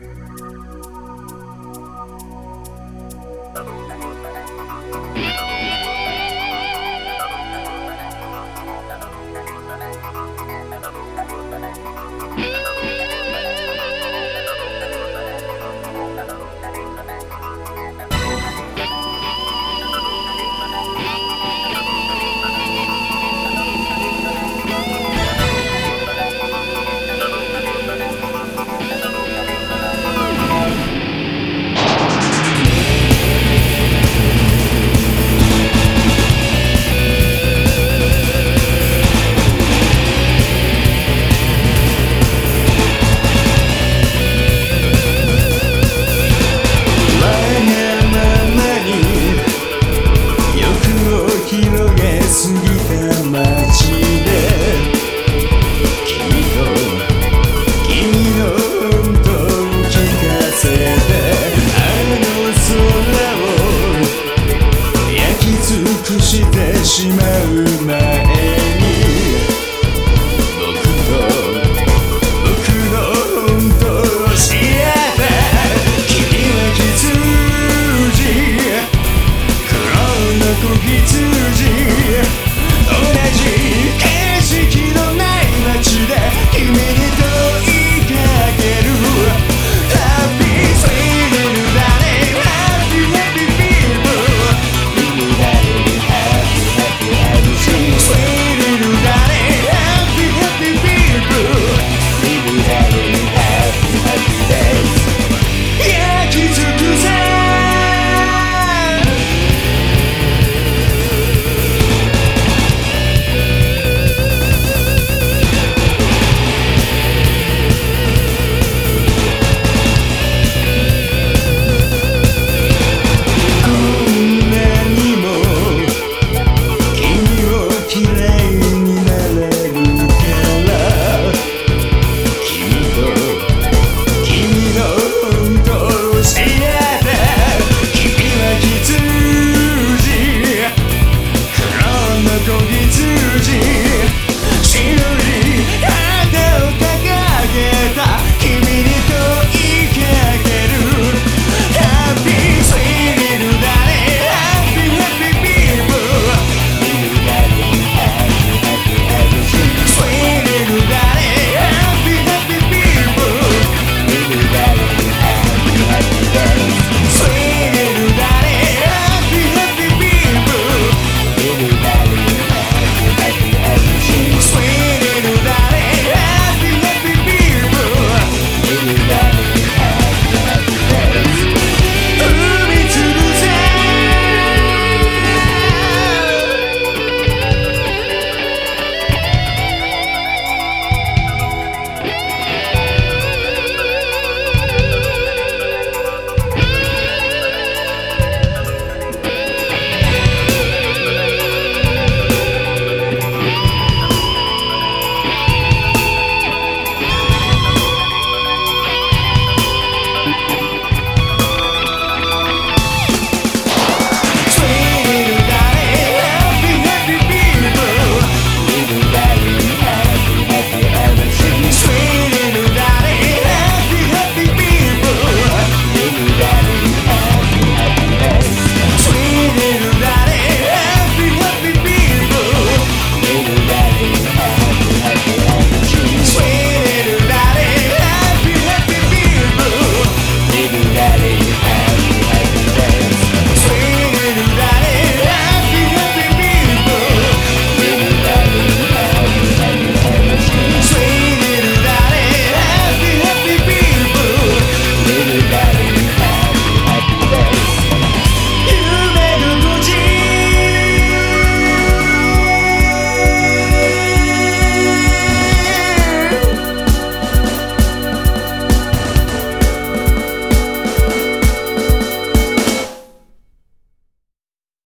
Música